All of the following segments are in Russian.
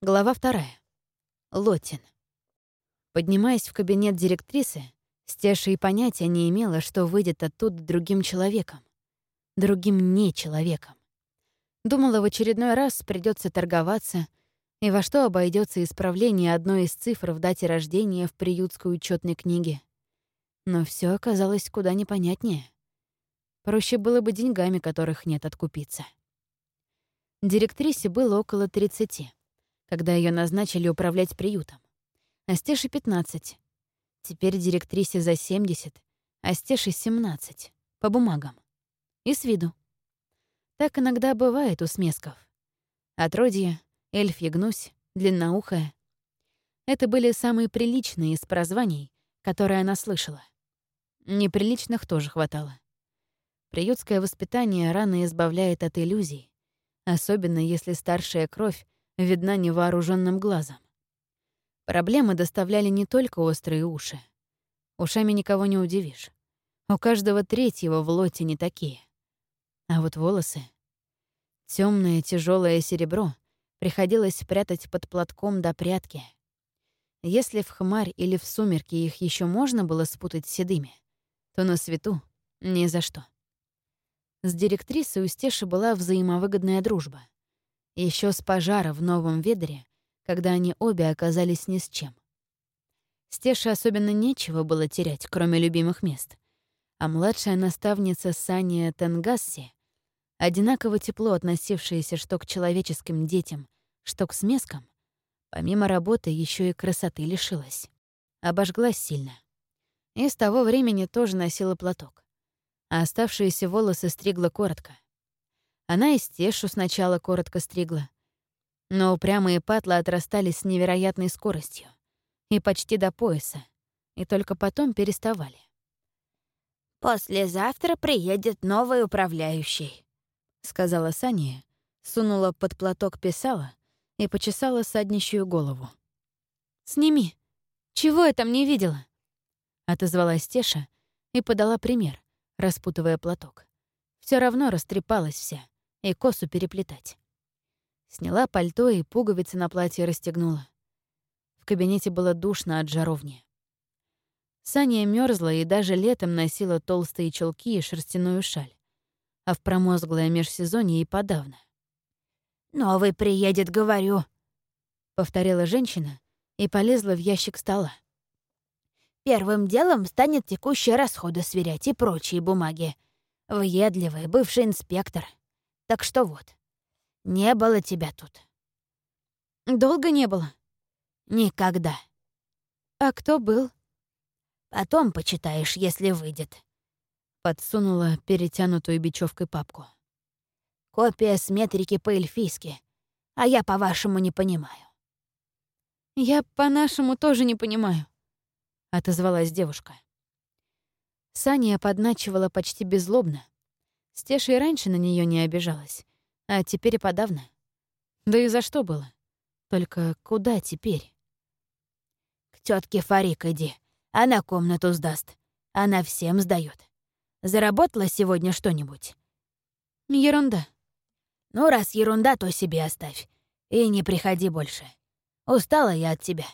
Глава вторая. Лотин. Поднимаясь в кабинет директрисы, Стеша и понятия не имела, что выйдет оттуда другим человеком. Другим не человеком. Думала, в очередной раз придется торговаться, и во что обойдется исправление одной из цифр в дате рождения в приютской учетной книге. Но все оказалось куда непонятнее. Проще было бы деньгами, которых нет откупиться. Директрисе было около 30 когда ее назначили управлять приютом. А Стеше — 15. Теперь директрисе за 70, а Стеше — 17. По бумагам. И с виду. Так иногда бывает у смесков. Отродье, эльфья гнусь, длинноухая. Это были самые приличные из прозваний, которые она слышала. Неприличных тоже хватало. Приютское воспитание рано избавляет от иллюзий, особенно если старшая кровь видна невооруженным глазом. Проблемы доставляли не только острые уши. Ушами никого не удивишь. У каждого третьего в лоте не такие. А вот волосы... темное тяжелое серебро приходилось прятать под платком до прятки. Если в хмарь или в сумерки их еще можно было спутать с седыми, то на свету — ни за что. С директрисой у Стеши была взаимовыгодная дружба — еще с пожара в Новом Ведре, когда они обе оказались ни с чем. Стеше особенно нечего было терять, кроме любимых мест. А младшая наставница Сания Тенгасси, одинаково тепло относившаяся что к человеческим детям, что к смескам, помимо работы еще и красоты лишилась. Обожглась сильно. И с того времени тоже носила платок. А оставшиеся волосы стригла коротко — она и стешу сначала коротко стригла. Но упрямые патлы отрастали с невероятной скоростью. И почти до пояса. И только потом переставали. «Послезавтра приедет новый управляющий», — сказала Саня, сунула под платок писала и почесала саднищую голову. «Сними. Чего я там не видела?» Отозвалась Теша и подала пример, распутывая платок. Все равно растрепалась вся, и косу переплетать. Сняла пальто и пуговицы на платье расстегнула. В кабинете было душно от жаровни. Саня мерзла и даже летом носила толстые чулки и шерстяную шаль, а в промозглое межсезонье и подавно. «Новый приедет, говорю», — повторила женщина и полезла в ящик стола. «Первым делом станет текущие расходы сверять и прочие бумаги. Въедливый бывший инспектор. Так что вот, не было тебя тут. Долго не было? Никогда. А кто был? Потом почитаешь, если выйдет. Подсунула перетянутую бечевкой папку. Копия с метрики по-эльфийски, а я по-вашему не понимаю. Я по-нашему тоже не понимаю, отозвалась девушка. Саня подначивала почти беззлобно, Стеша и раньше на нее не обижалась, а теперь и подавно. Да и за что было? Только куда теперь? К тетке Фарик иди. Она комнату сдаст. Она всем сдает. Заработала сегодня что-нибудь? Ерунда. Ну, раз ерунда, то себе оставь. И не приходи больше. Устала я от тебя.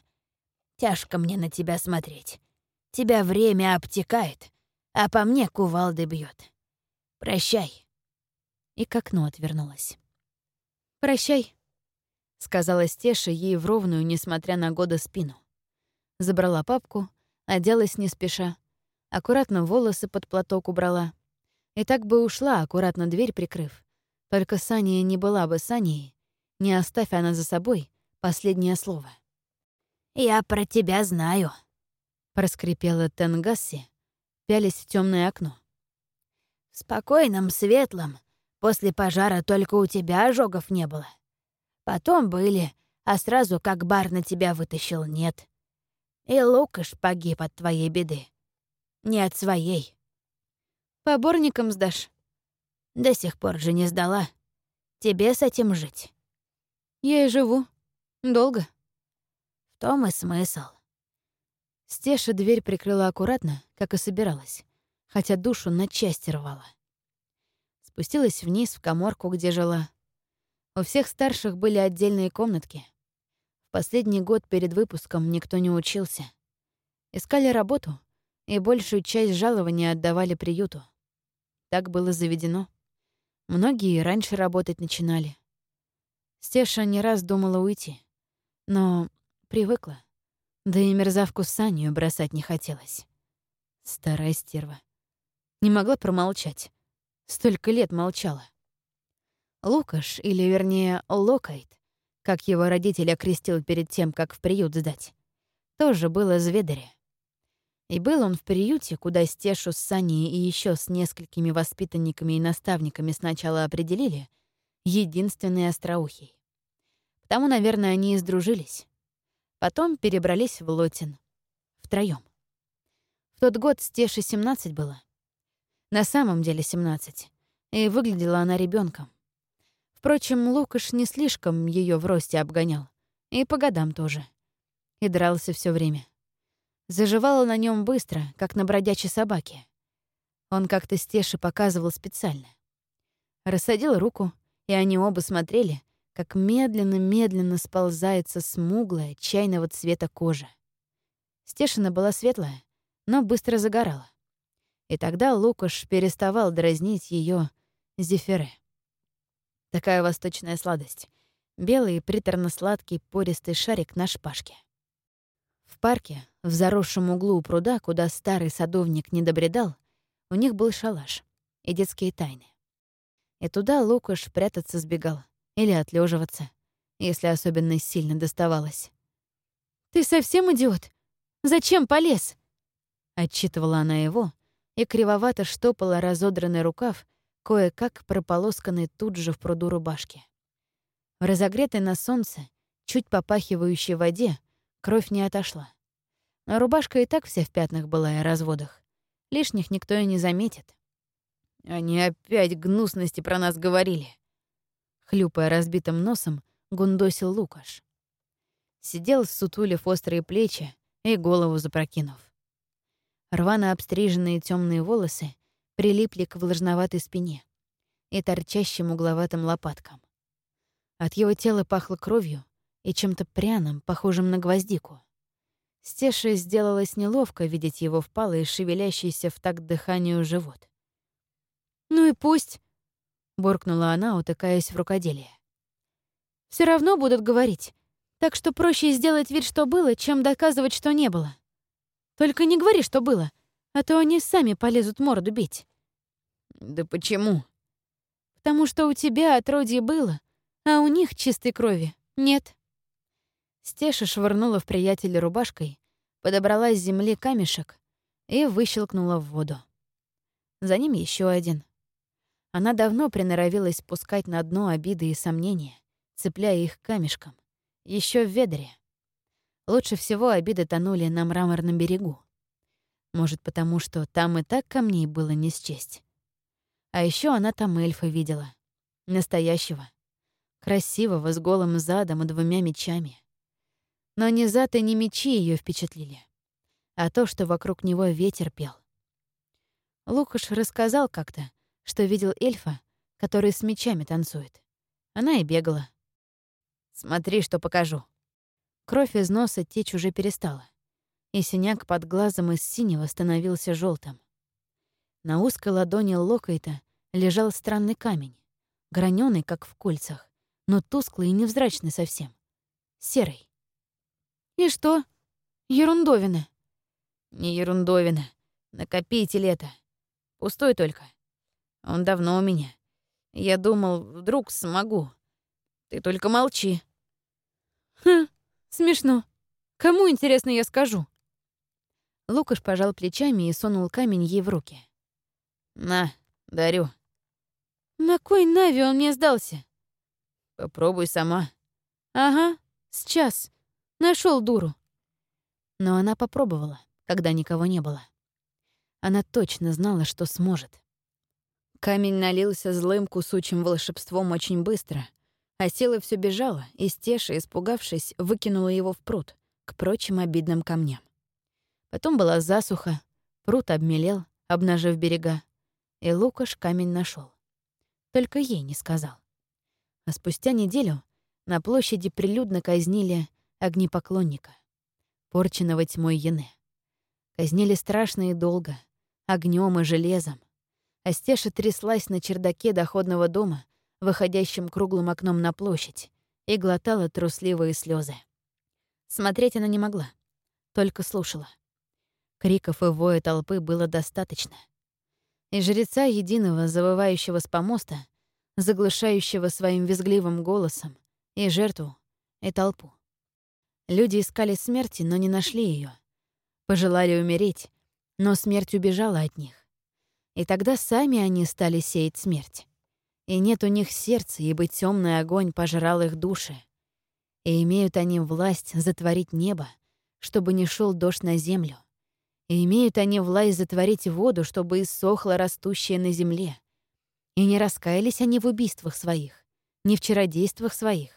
Тяжко мне на тебя смотреть. Тебя время обтекает, а по мне кувалды бьет. Прощай». И к окну отвернулась. «Прощай», — сказала Стеша ей в ровную, несмотря на годы, спину. Забрала папку, оделась не спеша, аккуратно волосы под платок убрала. И так бы ушла, аккуратно дверь прикрыв. Только Саня не была бы Саней, не оставь она за собой последнее слово. «Я про тебя знаю», — проскрипела Тенгасси, пялись в темное окно. Спокойным, светлым. После пожара только у тебя ожогов не было. Потом были, а сразу как бар на тебя вытащил, нет. И Лукаш погиб от твоей беды. Не от своей. Поборником сдашь? До сих пор же не сдала. Тебе с этим жить. Я и живу. Долго. В том и смысл. Стеша дверь прикрыла аккуратно, как и собиралась хотя душу на части рвала. Спустилась вниз в коморку, где жила. У всех старших были отдельные комнатки. последний год перед выпуском никто не учился. Искали работу, и большую часть жалования отдавали приюту. Так было заведено. Многие раньше работать начинали. Стеша не раз думала уйти, но привыкла. Да и мерзавку Саню бросать не хотелось. Старая стерва. Не могла промолчать. Столько лет молчала. Лукаш, или вернее Локайт, как его родитель окрестил перед тем, как в приют сдать, тоже был из Ведери. И был он в приюте, куда Стешу с Саней и еще с несколькими воспитанниками и наставниками сначала определили, единственный остроухий. Потому, наверное, они и сдружились. Потом перебрались в Лотин. Втроём. В тот год Стеше 17 было. На самом деле 17. И выглядела она ребенком. Впрочем, Лукаш не слишком ее в росте обгонял. И по годам тоже. И дрался все время. Заживало на нем быстро, как на бродячей собаке. Он как-то Стеше показывал специально. Рассадил руку, и они оба смотрели, как медленно-медленно сползается смуглая, чайного цвета кожа. Стешина была светлая, но быстро загорала. И тогда Лукаш переставал дразнить ее зефире. Такая восточная сладость. Белый, приторно-сладкий, пористый шарик на шпажке. В парке, в заросшем углу у пруда, куда старый садовник не добредал, у них был шалаш и детские тайны. И туда Лукаш прятаться сбегал или отлеживаться, если особенно сильно доставалось. «Ты совсем идиот? Зачем полез?» Отчитывала она его и кривовато штопала разодранный рукав, кое-как прополосканной тут же в пруду рубашки. В разогретой на солнце, чуть попахивающей воде, кровь не отошла. Но рубашка и так вся в пятнах была и разводах. Лишних никто и не заметит. Они опять гнусности про нас говорили. Хлюпая разбитым носом, гундосил Лукаш. Сидел, сутулив острые плечи и голову запрокинув. Рвано обстриженные темные волосы прилипли к влажноватой спине и торчащим угловатым лопаткам. От его тела пахло кровью и чем-то пряным, похожим на гвоздику. Стеше сделалось неловко видеть его впалый шевелящийся в такт дыханию живот. «Ну и пусть», — буркнула она, утыкаясь в рукоделие. Все равно будут говорить, так что проще сделать вид, что было, чем доказывать, что не было. Только не говори, что было, а то они сами полезут морду бить. Да почему? Потому что у тебя отродье было, а у них чистой крови нет. Стеша швырнула в приятеля рубашкой, подобрала с земли камешек и выщелкнула в воду. За ним еще один. Она давно приноровилась спускать на дно обиды и сомнения, цепляя их камешком. Еще в ведре. Лучше всего обиды тонули на мраморном берегу. Может, потому что там и так камней было не счесть. А еще она там эльфа видела. Настоящего. Красивого, с голым задом и двумя мечами. Но ни зад и ни мечи ее впечатлили, а то, что вокруг него ветер пел. Лукаш рассказал как-то, что видел эльфа, который с мечами танцует. Она и бегала. «Смотри, что покажу». Кровь из носа течь уже перестала и синяк под глазом из синего становился желтым. На узкой ладони Локайта лежал странный камень, граненый, как в кольцах, но тусклый и невзрачный совсем. Серый. «И что? Ерундовина?» «Не ерундовина. Накопитель это. Пустой только. Он давно у меня. Я думал, вдруг смогу. Ты только молчи». «Хм, смешно. Кому, интересно, я скажу?» Лукаш пожал плечами и сунул камень ей в руки. «На, дарю». «На кой Нави он мне сдался?» «Попробуй сама». «Ага, сейчас. Нашел дуру». Но она попробовала, когда никого не было. Она точно знала, что сможет. Камень налился злым кусучим волшебством очень быстро, а сила все бежала, и Стеша, испугавшись, выкинула его в пруд, к прочим обидным камням. Потом была засуха, пруд обмелел, обнажив берега, и Лукаш камень нашел. Только ей не сказал. А спустя неделю на площади прилюдно казнили огнепоклонника, порченного тьмой Яны. Казнили страшно и долго, огнем и железом. Астеша тряслась на чердаке доходного дома, выходящим круглым окном на площадь, и глотала трусливые слезы. Смотреть она не могла, только слушала. Криков и воя толпы было достаточно. И жреца единого, завывающего с помоста, заглушающего своим визгливым голосом и жертву, и толпу. Люди искали смерти, но не нашли ее. Пожелали умереть, но смерть убежала от них. И тогда сами они стали сеять смерть. И нет у них сердца, ибо темный огонь пожрал их души. И имеют они власть затворить небо, чтобы не шел дождь на землю. И имеют они власть затворить воду, чтобы иссохла растущая на земле. И не раскаялись они в убийствах своих, ни в чародействах своих.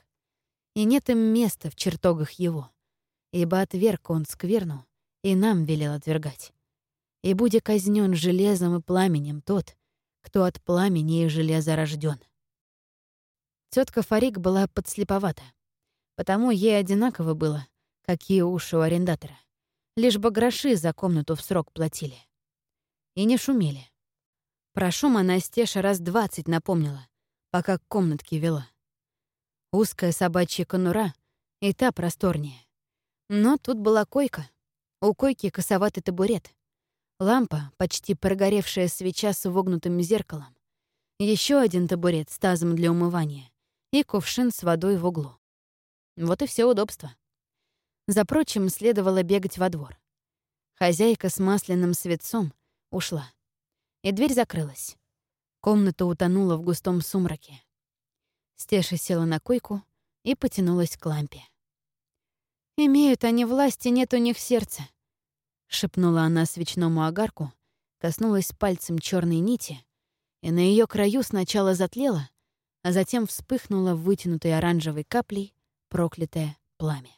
И нет им места в чертогах его, ибо отверг он скверну, и нам велел отвергать. И будет казнен железом и пламенем тот, кто от пламени и железа рожден. Тетка Фарик была подслеповата, потому ей одинаково было, какие уши у арендатора. Лишь бы гроши за комнату в срок платили. И не шумели. Про шум она Стеша раз двадцать напомнила, пока к комнатке вела. Узкая собачья конура и та просторнее. Но тут была койка. У койки косоватый табурет. Лампа, почти прогоревшая свеча с вогнутым зеркалом. Еще один табурет с тазом для умывания и кувшин с водой в углу. Вот и все удобство. За прочим, следовало бегать во двор. Хозяйка с масляным светцом ушла. И дверь закрылась. Комната утонула в густом сумраке. Стеша села на койку и потянулась к лампе. «Имеют они власти, нет у них сердца», — шепнула она свечному огарку, коснулась пальцем черной нити, и на ее краю сначала затлела, а затем вспыхнула вытянутой оранжевой каплей проклятое пламя.